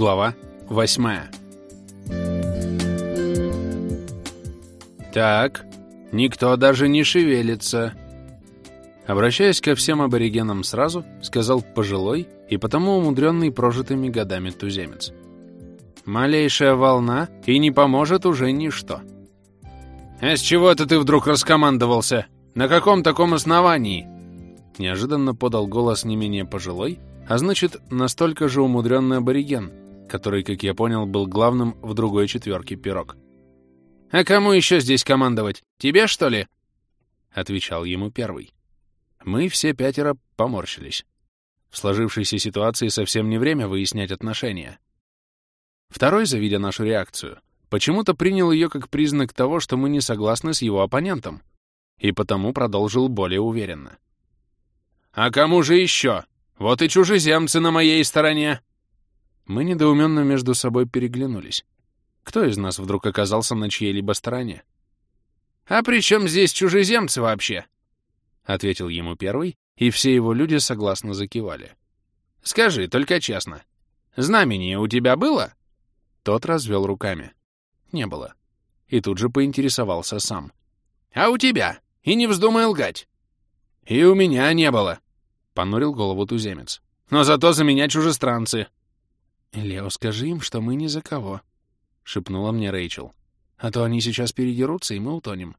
Глава восьмая. «Так, никто даже не шевелится». Обращаясь ко всем аборигенам сразу, сказал пожилой и потому умудренный прожитыми годами туземец. «Малейшая волна, и не поможет уже ничто». «А с чего это ты вдруг раскомандовался? На каком таком основании?» Неожиданно подал голос не менее пожилой, а значит, настолько же умудренный абориген, который, как я понял, был главным в другой четверке пирог. «А кому еще здесь командовать? Тебе, что ли?» — отвечал ему первый. Мы все пятеро поморщились. В сложившейся ситуации совсем не время выяснять отношения. Второй, завидя нашу реакцию, почему-то принял ее как признак того, что мы не согласны с его оппонентом, и потому продолжил более уверенно. «А кому же еще? Вот и чужеземцы на моей стороне!» Мы недоуменно между собой переглянулись. Кто из нас вдруг оказался на чьей-либо стороне? «А при чем здесь чужеземцы вообще?» — ответил ему первый, и все его люди согласно закивали. «Скажи, только честно, знамение у тебя было?» Тот развел руками. «Не было». И тут же поинтересовался сам. «А у тебя? И не вздумай лгать!» «И у меня не было», — понурил голову туземец. «Но зато за меня чужестранцы». «Лео, скажи им, что мы ни за кого», — шепнула мне Рэйчел. «А то они сейчас передерутся, и мы утонем».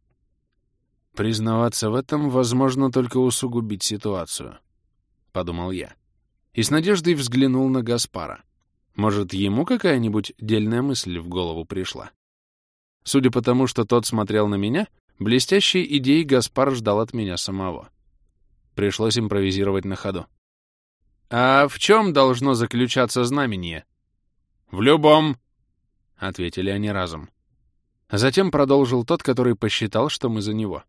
«Признаваться в этом возможно только усугубить ситуацию», — подумал я. И с надеждой взглянул на Гаспара. Может, ему какая-нибудь дельная мысль в голову пришла? Судя по тому, что тот смотрел на меня, блестящей идеей Гаспар ждал от меня самого. Пришлось импровизировать на ходу. «А в чем должно заключаться знамение?» «В любом», — ответили они разом. Затем продолжил тот, который посчитал, что мы за него.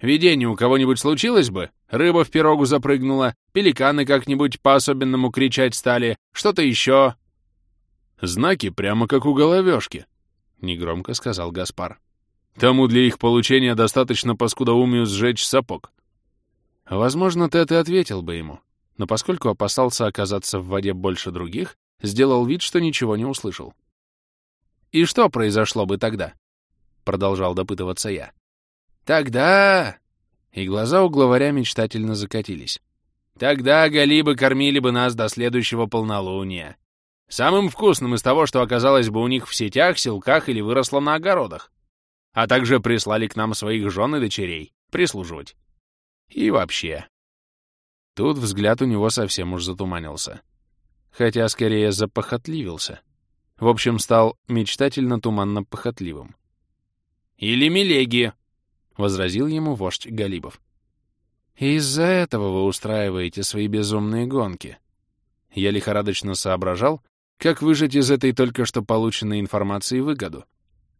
«Видение у кого-нибудь случилось бы? Рыба в пирогу запрыгнула, пеликаны как-нибудь по-особенному кричать стали, что-то еще?» «Знаки прямо как у головешки», — негромко сказал Гаспар. «Тому для их получения достаточно по скудоумию сжечь сапог». Возможно, Тед и ответил бы ему, но поскольку опасался оказаться в воде больше других, сделал вид, что ничего не услышал. «И что произошло бы тогда?» — продолжал допытываться я. «Тогда...» И глаза у главаря мечтательно закатились. «Тогда галибы кормили бы нас до следующего полнолуния. Самым вкусным из того, что оказалось бы у них в сетях, силках или выросло на огородах. А также прислали к нам своих жен и дочерей прислуживать. И вообще, Тут взгляд у него совсем уж затуманился. Хотя скорее запохотливился. В общем, стал мечтательно-туманно похотливым. «Или Мелегия», — возразил ему вождь Галибов. «Из-за этого вы устраиваете свои безумные гонки». Я лихорадочно соображал, как выжать из этой только что полученной информации выгоду.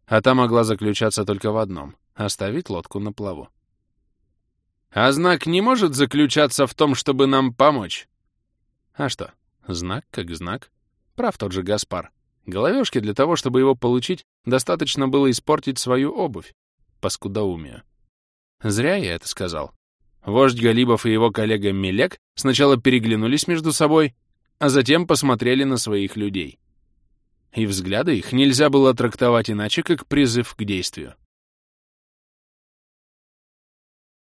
А та могла заключаться только в одном — оставить лодку на плаву. А знак не может заключаться в том, чтобы нам помочь? А что, знак как знак. Прав тот же Гаспар. Головешке для того, чтобы его получить, достаточно было испортить свою обувь. По скудоумию. Зря я это сказал. Вождь Галибов и его коллега Мелек сначала переглянулись между собой, а затем посмотрели на своих людей. И взгляды их нельзя было трактовать иначе, как призыв к действию.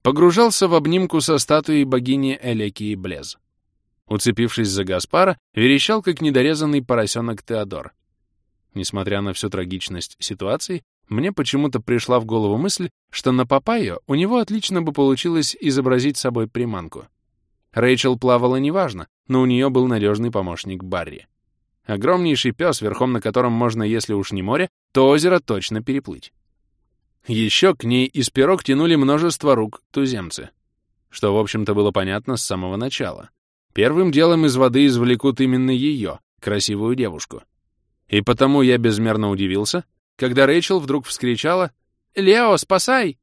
Погружался в обнимку со статуей богини Элекии Блез. Уцепившись за Гаспара, верещал, как недорезанный поросенок Теодор. Несмотря на всю трагичность ситуации, мне почему-то пришла в голову мысль, что на Папайо у него отлично бы получилось изобразить собой приманку. Рэйчел плавала неважно, но у нее был надежный помощник Барри. Огромнейший пес, верхом на котором можно, если уж не море, то озеро точно переплыть. Еще к ней из пирог тянули множество рук туземцы, что, в общем-то, было понятно с самого начала. Первым делом из воды извлекут именно ее, красивую девушку. И потому я безмерно удивился, когда Рэйчел вдруг вскричала «Лео, спасай!»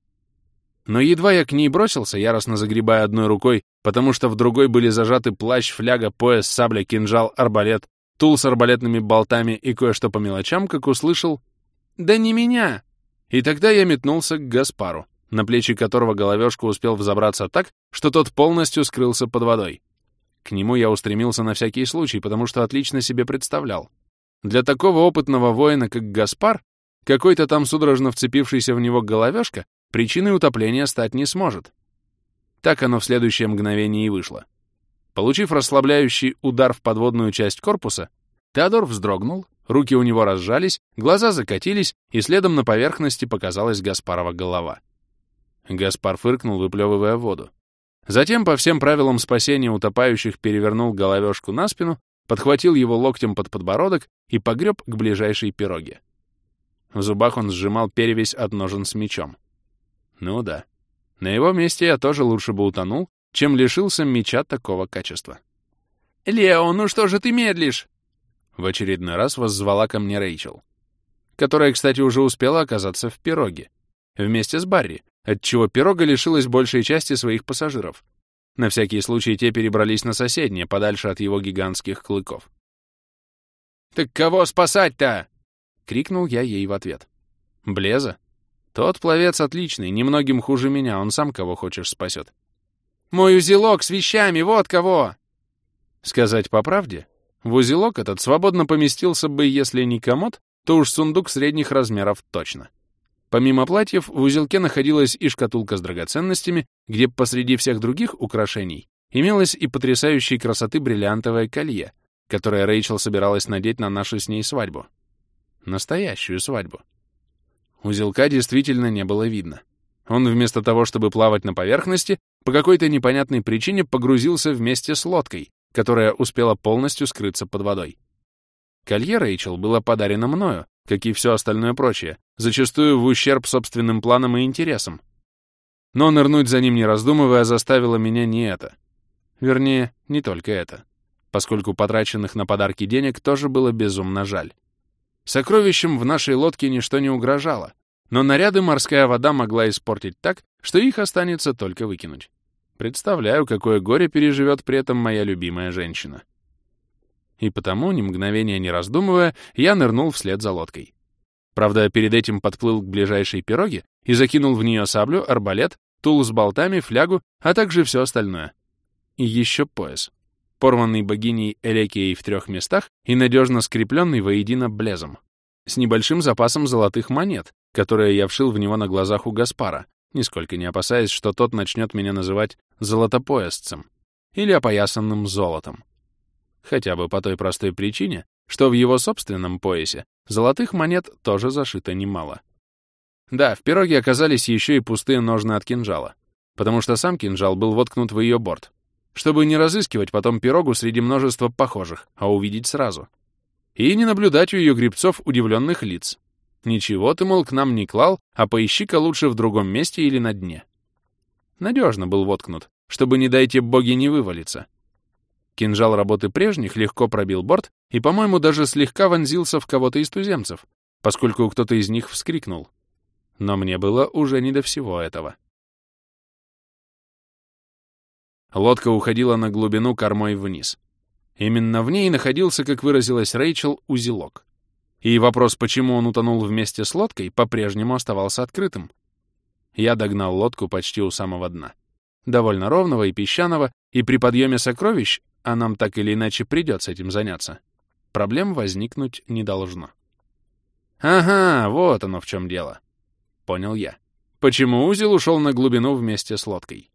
Но едва я к ней бросился, яростно загребая одной рукой, потому что в другой были зажаты плащ, фляга, пояс, сабля, кинжал, арбалет, тул с арбалетными болтами и кое-что по мелочам, как услышал «Да не меня!» И тогда я метнулся к Гаспару, на плечи которого головешка успел взобраться так, что тот полностью скрылся под водой. К нему я устремился на всякий случай, потому что отлично себе представлял. для такого опытного воина, как Гаспар, какой-то там судорожно вцепившийся в него головешка причиной утопления стать не сможет. Так оно в следующее мгновение и вышло. Получив расслабляющий удар в подводную часть корпуса, Теодор вздрогнул, руки у него разжались, глаза закатились, и следом на поверхности показалась Гаспарова голова. Гаспар фыркнул, выплевывая воду. Затем, по всем правилам спасения утопающих, перевернул головешку на спину, подхватил его локтем под подбородок и погреб к ближайшей пироге. В зубах он сжимал перевязь от ножен с мечом. Ну да, на его месте я тоже лучше бы утонул, чем лишился меча такого качества. «Лео, ну что же ты медлишь?» В очередной раз воззвала ко мне Рэйчел, которая, кстати, уже успела оказаться в пироге, вместе с Барри, отчего пирога лишилась большей части своих пассажиров. На всякий случай те перебрались на соседнее, подальше от его гигантских клыков. «Так кого спасать-то?» — крикнул я ей в ответ. «Блеза? Тот пловец отличный, немногим хуже меня, он сам кого хочешь спасет». «Мой узелок с вещами, вот кого!» Сказать по правде, в узелок этот свободно поместился бы, если не комод, то уж сундук средних размеров точно. Помимо платьев, в узелке находилась и шкатулка с драгоценностями, где посреди всех других украшений имелось и потрясающей красоты бриллиантовое колье, которое Рэйчел собиралась надеть на нашу с ней свадьбу. Настоящую свадьбу. Узелка действительно не было видно. Он вместо того, чтобы плавать на поверхности, по какой-то непонятной причине погрузился вместе с лодкой, которая успела полностью скрыться под водой. Колье Рэйчел было подарено мною, как и все остальное прочее, зачастую в ущерб собственным планам и интересам. Но нырнуть за ним не раздумывая заставило меня не это. Вернее, не только это, поскольку потраченных на подарки денег тоже было безумно жаль. Сокровищам в нашей лодке ничто не угрожало, но наряды морская вода могла испортить так, что их останется только выкинуть. Представляю, какое горе переживет при этом моя любимая женщина и потому, ни мгновения не раздумывая, я нырнул вслед за лодкой. Правда, перед этим подплыл к ближайшей пироге и закинул в нее саблю, арбалет, тул с болтами, флягу, а также все остальное. И еще пояс, порванный богиней Элекией в трех местах и надежно скрепленный воедино блезом, с небольшим запасом золотых монет, которые я вшил в него на глазах у Гаспара, нисколько не опасаясь, что тот начнет меня называть золотопоясцем или опоясанным золотом. Хотя бы по той простой причине, что в его собственном поясе золотых монет тоже зашито немало. Да, в пироге оказались еще и пустые ножны от кинжала, потому что сам кинжал был воткнут в ее борт, чтобы не разыскивать потом пирогу среди множества похожих, а увидеть сразу. И не наблюдать у ее грибцов удивленных лиц. Ничего ты, мол, к нам не клал, а поищи-ка лучше в другом месте или на дне. Надежно был воткнут, чтобы, не дайте боги, не вывалиться. Кинжал работы прежних легко пробил борт и, по-моему, даже слегка вонзился в кого-то из туземцев, поскольку кто-то из них вскрикнул. Но мне было уже не до всего этого. Лодка уходила на глубину кормой вниз. Именно в ней находился, как выразилась Рэйчел, узелок. И вопрос, почему он утонул вместе с лодкой, по-прежнему оставался открытым. Я догнал лодку почти у самого дна. Довольно ровного и песчаного, и при подъеме сокровищ а нам так или иначе придется этим заняться, проблем возникнуть не должно. «Ага, вот оно в чем дело», — понял я. Почему узел ушел на глубину вместе с лодкой?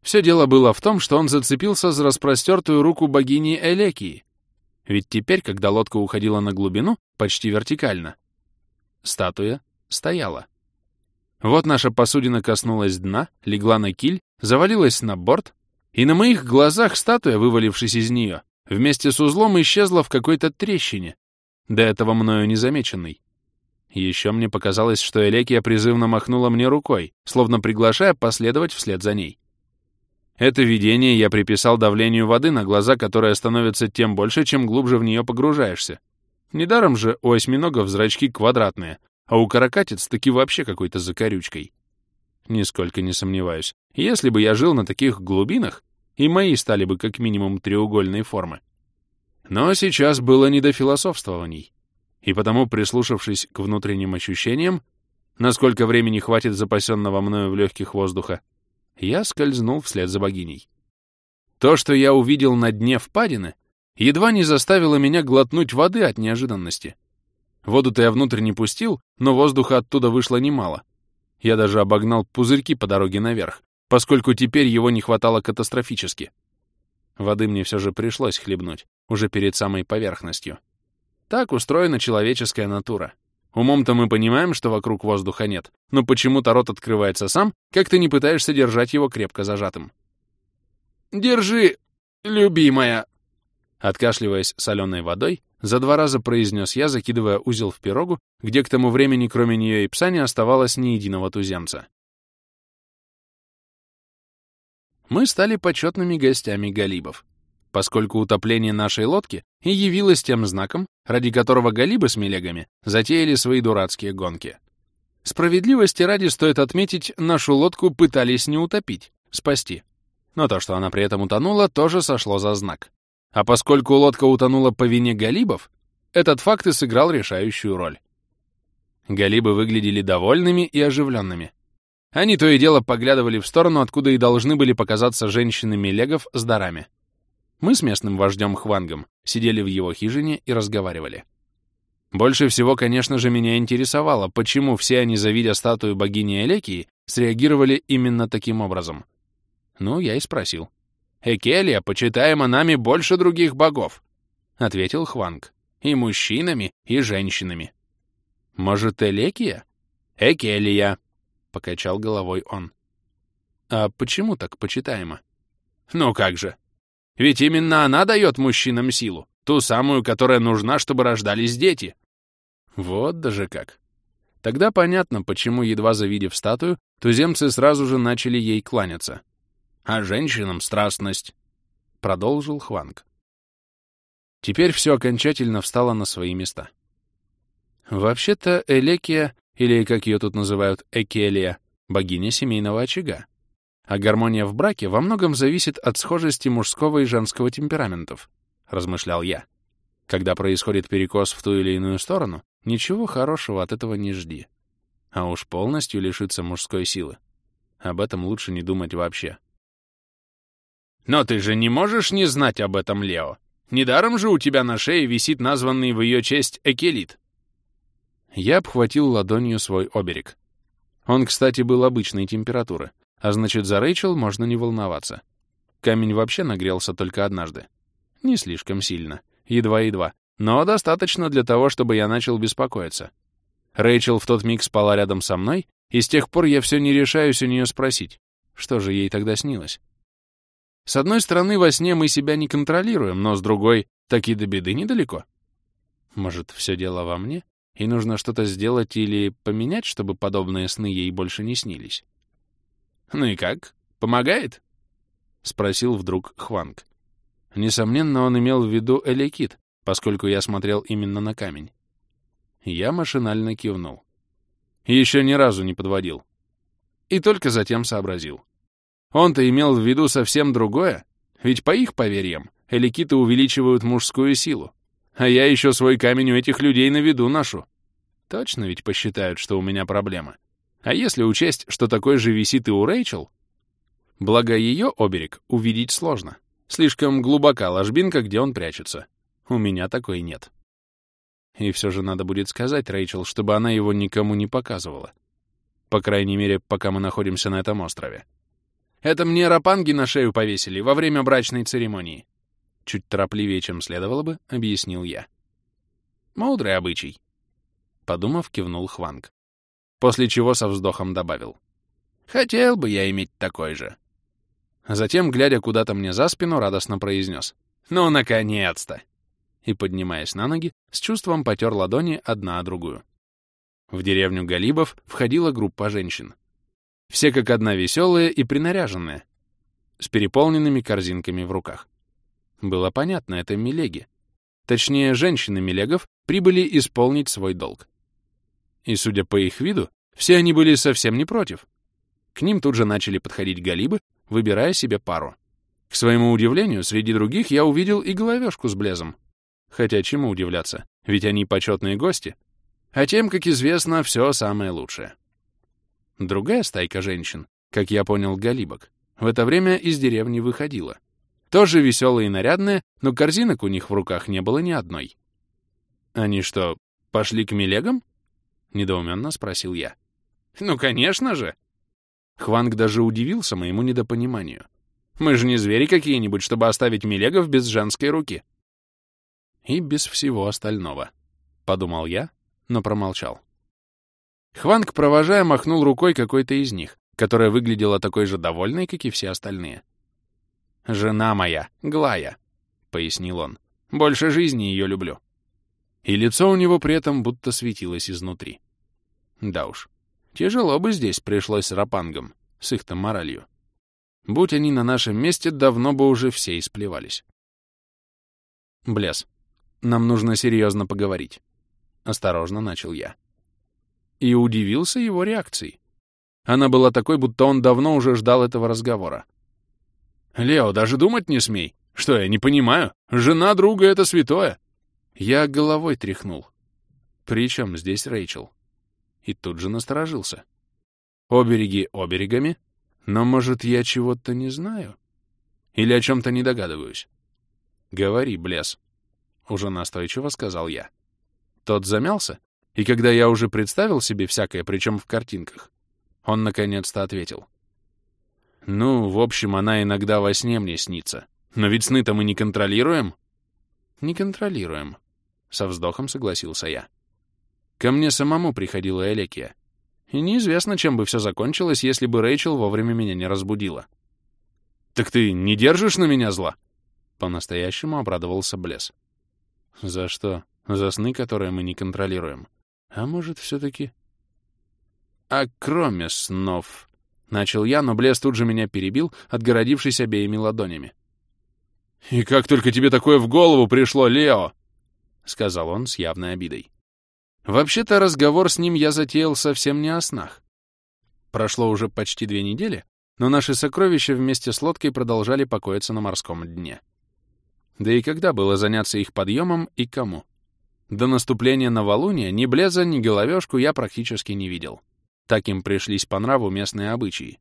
Все дело было в том, что он зацепился за распростертую руку богини Элекии. Ведь теперь, когда лодка уходила на глубину, почти вертикально, статуя стояла. Вот наша посудина коснулась дна, легла на киль, завалилась на борт, и на моих глазах статуя, вывалившись из нее, вместе с узлом исчезла в какой-то трещине, до этого мною незамеченной. Еще мне показалось, что Элекия призывно махнула мне рукой, словно приглашая последовать вслед за ней. Это видение я приписал давлению воды на глаза, которое становится тем больше, чем глубже в нее погружаешься. Недаром же у осьминогов зрачки квадратные, а у каракатиц таки вообще какой-то закорючкой. Нисколько не сомневаюсь. Если бы я жил на таких глубинах, и мои стали бы как минимум треугольной формы. Но сейчас было не до философствований. И потому, прислушавшись к внутренним ощущениям, насколько времени хватит запасенного мною в легких воздуха, я скользнул вслед за богиней. То, что я увидел на дне впадины, едва не заставила меня глотнуть воды от неожиданности. Воду-то я внутрь не пустил, но воздуха оттуда вышло немало. Я даже обогнал пузырьки по дороге наверх, поскольку теперь его не хватало катастрофически. Воды мне все же пришлось хлебнуть, уже перед самой поверхностью. Так устроена человеческая натура. Умом-то мы понимаем, что вокруг воздуха нет, но почему-то рот открывается сам, как ты не пытаешься держать его крепко зажатым. «Держи, любимая!» Откашливаясь соленой водой, за два раза произнес я, закидывая узел в пирогу, где к тому времени кроме нее и пса не оставалось ни единого туземца. Мы стали почетными гостями галибов, поскольку утопление нашей лодки и явилось тем знаком, ради которого галибы с мелегами затеяли свои дурацкие гонки. Справедливости ради стоит отметить, нашу лодку пытались не утопить, спасти. Но то, что она при этом утонула, тоже сошло за знак. А поскольку лодка утонула по вине галибов, этот факт и сыграл решающую роль. Галибы выглядели довольными и оживленными. Они то и дело поглядывали в сторону, откуда и должны были показаться женщины Мелегов с дарами. Мы с местным вождем Хвангом сидели в его хижине и разговаривали. Больше всего, конечно же, меня интересовало, почему все они, завидя статую богини Элекии, среагировали именно таким образом. Ну, я и спросил. Экелия почитаема нами больше других богов», — ответил Хванг. «И мужчинами, и женщинами». «Может, Элекия?» «Экелия», — покачал головой он. «А почему так почитаема?» «Ну как же. Ведь именно она дает мужчинам силу, ту самую, которая нужна, чтобы рождались дети». Вот даже как. Тогда понятно, почему, едва завидев статую, туземцы сразу же начали ей кланяться а женщинам страстность», — продолжил Хванг. Теперь все окончательно встало на свои места. Вообще-то Элекия, или, как ее тут называют, Экелия, богиня семейного очага. А гармония в браке во многом зависит от схожести мужского и женского темпераментов, размышлял я. Когда происходит перекос в ту или иную сторону, ничего хорошего от этого не жди. А уж полностью лишиться мужской силы. Об этом лучше не думать вообще. Но ты же не можешь не знать об этом, Лео. Недаром же у тебя на шее висит названный в ее честь Экелит. Я обхватил ладонью свой оберег. Он, кстати, был обычной температуры, а значит, за Рэйчел можно не волноваться. Камень вообще нагрелся только однажды. Не слишком сильно, едва-едва, но достаточно для того, чтобы я начал беспокоиться. Рэйчел в тот миг спала рядом со мной, и с тех пор я все не решаюсь у нее спросить, что же ей тогда снилось. С одной стороны, во сне мы себя не контролируем, но с другой, так и до беды недалеко. Может, все дело во мне, и нужно что-то сделать или поменять, чтобы подобные сны ей больше не снились? «Ну и как? Помогает?» — спросил вдруг Хванг. Несомненно, он имел в виду Элекит, поскольку я смотрел именно на камень. Я машинально кивнул. Еще ни разу не подводил. И только затем сообразил. Он-то имел в виду совсем другое, ведь по их поверьям эликиты увеличивают мужскую силу, а я еще свой камень у этих людей на виду ношу. Точно ведь посчитают, что у меня проблема. А если учесть, что такой же висит и у Рэйчел? Благо ее оберег увидеть сложно. Слишком глубока ложбинка, где он прячется. У меня такой нет. И все же надо будет сказать Рэйчел, чтобы она его никому не показывала. По крайней мере, пока мы находимся на этом острове. Это мне рапанги на шею повесили во время брачной церемонии. Чуть торопливее, чем следовало бы, объяснил я. Мудрый обычай. Подумав, кивнул Хванг. После чего со вздохом добавил. Хотел бы я иметь такой же. Затем, глядя куда-то мне за спину, радостно произнес. «Ну, наконец-то!» И, поднимаясь на ноги, с чувством потер ладони одна о другую. В деревню Галибов входила группа женщин. Все как одна веселые и принаряженные, с переполненными корзинками в руках. Было понятно, это Мелеги. Точнее, женщины Мелегов прибыли исполнить свой долг. И, судя по их виду, все они были совсем не против. К ним тут же начали подходить галибы, выбирая себе пару. К своему удивлению, среди других я увидел и головешку с блезом. Хотя чему удивляться, ведь они почетные гости. А тем, как известно, все самое лучшее. Другая стайка женщин, как я понял, галибок, в это время из деревни выходила. Тоже веселые и нарядные, но корзинок у них в руках не было ни одной. «Они что, пошли к Мелегам?» — недоуменно спросил я. «Ну, конечно же!» Хванг даже удивился моему недопониманию. «Мы же не звери какие-нибудь, чтобы оставить Мелегов без женской руки!» «И без всего остального», — подумал я, но промолчал. Хванг, провожая, махнул рукой какой-то из них, которая выглядела такой же довольной, как и все остальные. «Жена моя, Глая», — пояснил он. «Больше жизни ее люблю». И лицо у него при этом будто светилось изнутри. Да уж, тяжело бы здесь пришлось с рапангом, с их-то моралью. Будь они на нашем месте, давно бы уже все исплевались. Блес, нам нужно серьезно поговорить. Осторожно начал я. И удивился его реакцией. Она была такой, будто он давно уже ждал этого разговора. «Лео, даже думать не смей. Что, я не понимаю? Жена друга — это святое. Я головой тряхнул. Причем здесь Рэйчел? И тут же насторожился. Обереги оберегами, но, может, я чего-то не знаю? Или о чем-то не догадываюсь? Говори, Блес. Уже настойчиво сказал я. Тот замялся, и когда я уже представил себе всякое, причем в картинках, он наконец-то ответил. «Ну, в общем, она иногда во сне мне снится. Но ведь сны-то мы не контролируем?» «Не контролируем», со вздохом согласился я. Ко мне самому приходила Элекия. И неизвестно, чем бы все закончилось, если бы Рэйчел вовремя меня не разбудила. «Так ты не держишь на меня зла?» По-настоящему обрадовался Блес. «За что? За сны, которые мы не контролируем. А может, все-таки...» «А кроме снов...» Начал я, но Блес тут же меня перебил, отгородившись обеими ладонями. «И как только тебе такое в голову пришло, Лео?» — сказал он с явной обидой. Вообще-то разговор с ним я затеял совсем не о снах. Прошло уже почти две недели, но наши сокровища вместе с лодкой продолжали покоиться на морском дне. Да и когда было заняться их подъемом и кому? До наступления новолуния ни Блеза, ни Головешку я практически не видел. Так им пришлись по нраву местные обычаи.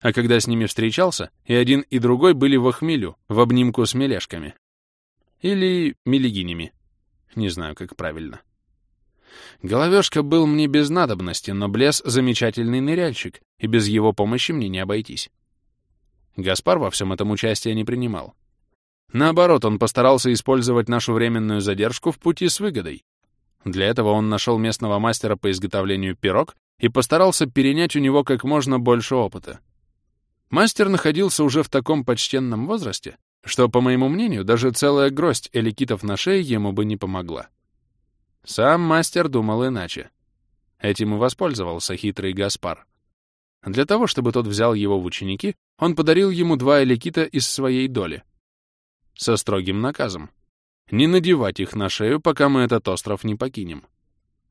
А когда с ними встречался, и один, и другой были в охмелю, в обнимку с мелешками. Или мелегинями, не знаю, как правильно. Головешка был мне без надобности, но Блес — замечательный ныряльщик, и без его помощи мне не обойтись. Гаспар во всем этом участия не принимал. Наоборот, он постарался использовать нашу временную задержку в пути с выгодой. Для этого он нашел местного мастера по изготовлению пирог и постарался перенять у него как можно больше опыта. Мастер находился уже в таком почтенном возрасте, что, по моему мнению, даже целая гроздь эликитов на шее ему бы не помогла. Сам мастер думал иначе. Этим и воспользовался хитрый Гаспар. Для того, чтобы тот взял его в ученики, он подарил ему два эликита из своей доли. Со строгим наказом. Не надевать их на шею, пока мы этот остров не покинем.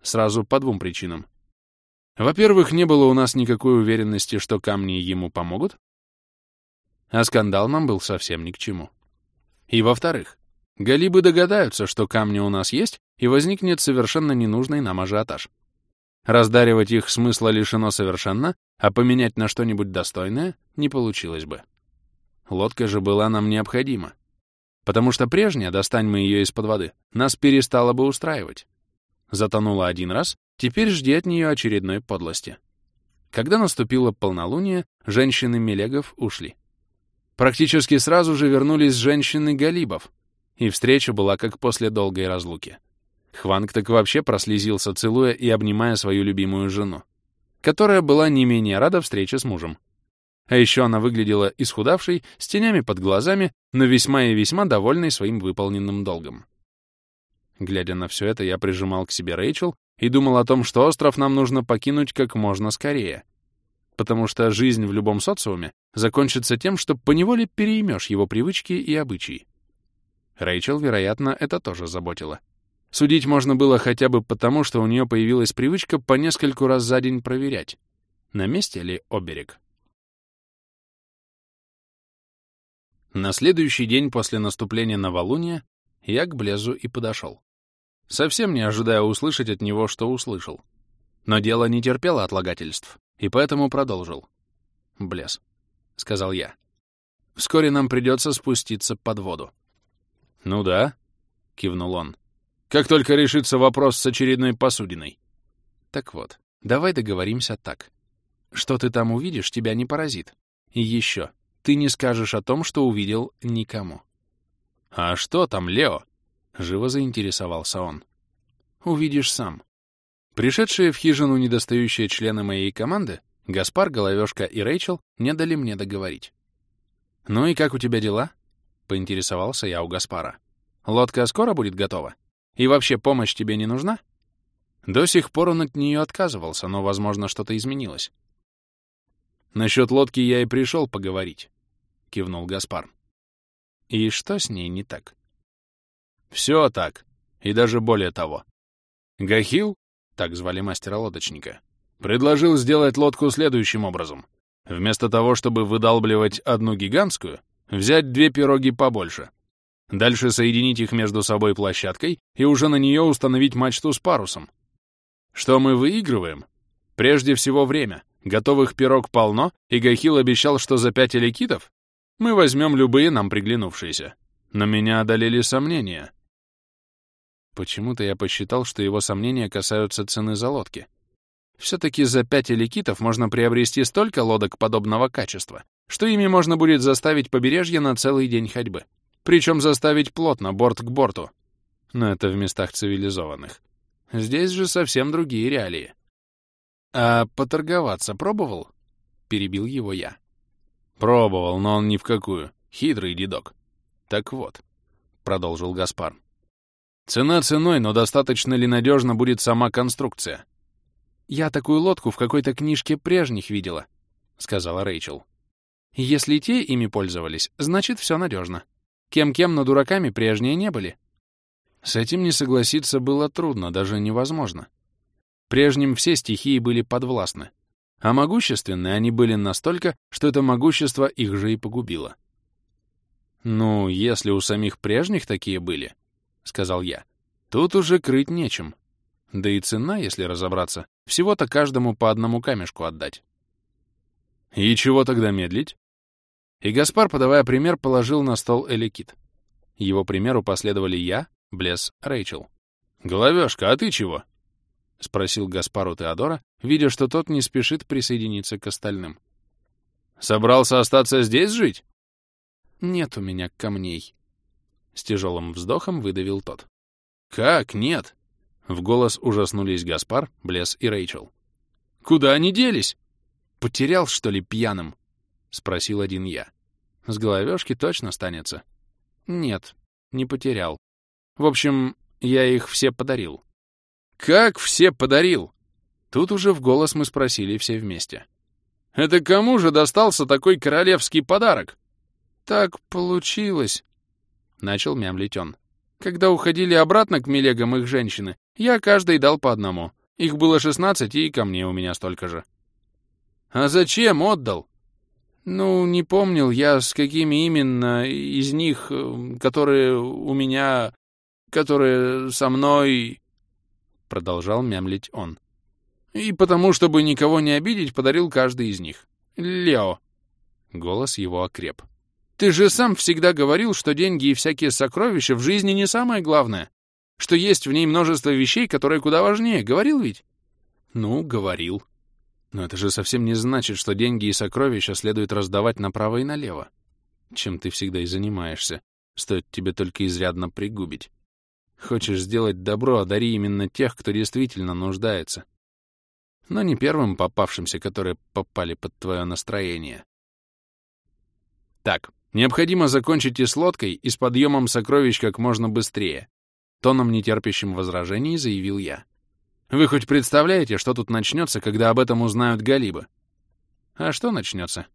Сразу по двум причинам. Во-первых, не было у нас никакой уверенности, что камни ему помогут, а скандал нам был совсем ни к чему. И во-вторых, галибы догадаются, что камни у нас есть, и возникнет совершенно ненужный нам ажиотаж. Раздаривать их смысла лишено совершенно, а поменять на что-нибудь достойное не получилось бы. Лодка же была нам необходима. Потому что прежняя, достань мы ее из-под воды, нас перестала бы устраивать. Затонула один раз, теперь жди от нее очередной подлости. Когда наступило полнолуние, женщины Мелегов ушли. Практически сразу же вернулись женщины Галибов, и встреча была как после долгой разлуки. Хванг так вообще прослезился, целуя и обнимая свою любимую жену, которая была не менее рада встрече с мужем. А еще она выглядела исхудавшей, с тенями под глазами, но весьма и весьма довольной своим выполненным долгом. Глядя на все это, я прижимал к себе Рэйчел и думал о том, что остров нам нужно покинуть как можно скорее, потому что жизнь в любом социуме закончится тем, что поневоле переймешь его привычки и обычаи. Рэйчел, вероятно, это тоже заботило. Судить можно было хотя бы потому, что у нее появилась привычка по нескольку раз за день проверять, на месте ли оберег. На следующий день после наступления новолуния я к Блезу и подошел. Совсем не ожидая услышать от него, что услышал. Но дело не терпело отлагательств, и поэтому продолжил. Блез. — сказал я. Вскоре нам придется спуститься под воду. «Ну да», — кивнул он. «Как только решится вопрос с очередной посудиной». «Так вот, давай договоримся так. Что ты там увидишь, тебя не поразит. И еще, ты не скажешь о том, что увидел никому». «А что там, Лео?» — живо заинтересовался он. «Увидишь сам». Пришедшие в хижину недостающие члены моей команды, Гаспар, Головешка и Рэйчел, не дали мне договорить. «Ну и как у тебя дела?» — поинтересовался я у Гаспара. «Лодка скоро будет готова? И вообще помощь тебе не нужна?» До сих пор он от нее отказывался, но, возможно, что-то изменилось. «Насчет лодки я и пришел поговорить», — кивнул Гаспар. «И что с ней не так?» «Все так, и даже более того. Гахил, так звали мастера-лодочника, предложил сделать лодку следующим образом. Вместо того, чтобы выдалбливать одну гигантскую, взять две пироги побольше. Дальше соединить их между собой площадкой и уже на нее установить мачту с парусом. Что мы выигрываем? Прежде всего время. Готовых пирог полно, и Гахил обещал, что за пять эликитов мы возьмем любые нам приглянувшиеся. Но меня одолели сомнения. Почему-то я посчитал, что его сомнения касаются цены за лодки. Все-таки за пять эликитов можно приобрести столько лодок подобного качества, что ими можно будет заставить побережье на целый день ходьбы. Причем заставить плотно, борт к борту. Но это в местах цивилизованных. Здесь же совсем другие реалии. «А поторговаться пробовал?» — перебил его я. «Пробовал, но он ни в какую. Хитрый дедок». «Так вот», — продолжил Гаспар. «Цена ценой, но достаточно ли надежна будет сама конструкция? «Я такую лодку в какой-то книжке прежних видела», — сказала Рэйчел. «Если те ими пользовались, значит, все надежно. Кем-кем, но дураками прежние не были». С этим не согласиться было трудно, даже невозможно. Прежним все стихии были подвластны, а могущественные они были настолько, что это могущество их же и погубило. «Ну, если у самих прежних такие были», — сказал я, — «тут уже крыть нечем. Да и цена, если разобраться, всего-то каждому по одному камешку отдать. И чего тогда медлить? И Гаспар, подавая пример, положил на стол эликит. Его примеру последовали я, Блес, Рэйчел. «Головешка, а ты чего?» — спросил Гаспар у Теодора, видя, что тот не спешит присоединиться к остальным. «Собрался остаться здесь жить?» «Нет у меня камней», — с тяжелым вздохом выдавил тот. «Как нет?» В голос ужаснулись Гаспар, Блес и Рэйчел. «Куда они делись?» «Потерял, что ли, пьяным?» — спросил один я. «С головешки точно станется». «Нет, не потерял. В общем, я их все подарил». «Как все подарил?» Тут уже в голос мы спросили все вместе. «Это кому же достался такой королевский подарок?» «Так получилось», — начал мямлить он. Когда уходили обратно к Мелегам их женщины, я каждой дал по одному. Их было шестнадцать, и ко мне у меня столько же. А зачем отдал? Ну, не помнил я, с какими именно из них, э, которые у меня, которые со мной... Продолжал мямлить он. И потому, чтобы никого не обидеть, подарил каждый из них. Лео. Голос его окреп. Ты же сам всегда говорил, что деньги и всякие сокровища в жизни не самое главное, что есть в ней множество вещей, которые куда важнее. Говорил ведь? Ну, говорил. Но это же совсем не значит, что деньги и сокровища следует раздавать направо и налево. Чем ты всегда и занимаешься. Стоит тебе только изрядно пригубить. Хочешь сделать добро, одари именно тех, кто действительно нуждается. Но не первым попавшимся, которые попали под твое настроение. Так, Необходимо закончить и с лодкой, и с подъемом сокровищ как можно быстрее. Тоном, нетерпящим возражений, заявил я. Вы хоть представляете, что тут начнется, когда об этом узнают Галибы? А что начнется?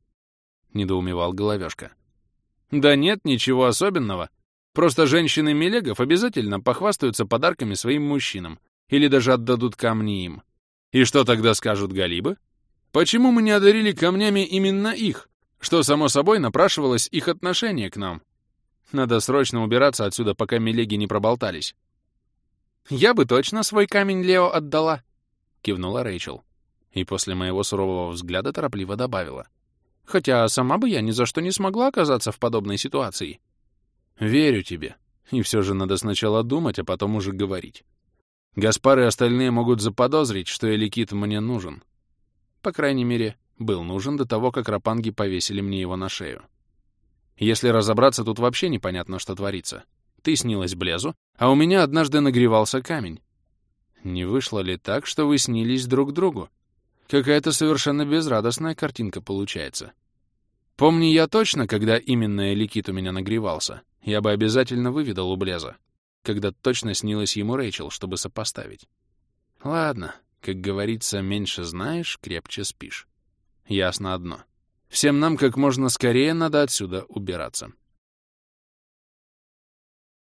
Недоумевал Головешка. Да нет, ничего особенного. Просто женщины Мелегов обязательно похвастаются подарками своим мужчинам или даже отдадут камни им. И что тогда скажут Галибы? Почему мы не одарили камнями именно их? что, само собой, напрашивалось их отношение к нам. Надо срочно убираться отсюда, пока Мелеги не проболтались. «Я бы точно свой камень Лео отдала», — кивнула Рэйчел. И после моего сурового взгляда торопливо добавила. Хотя сама бы я ни за что не смогла оказаться в подобной ситуации. Верю тебе. И все же надо сначала думать, а потом уже говорить. Гаспар и остальные могут заподозрить, что Эликит мне нужен. По крайней мере, был нужен до того, как рапанги повесили мне его на шею. Если разобраться, тут вообще непонятно, что творится. Ты снилась Блезу, а у меня однажды нагревался камень. Не вышло ли так, что вы снились друг другу? Какая-то совершенно безрадостная картинка получается. Помни я точно, когда именно Эликит у меня нагревался. Я бы обязательно выведал у Блеза когда точно снилось ему Рэйчел, чтобы сопоставить. Ладно, как говорится, меньше знаешь, крепче спишь. Ясно одно. Всем нам как можно скорее надо отсюда убираться.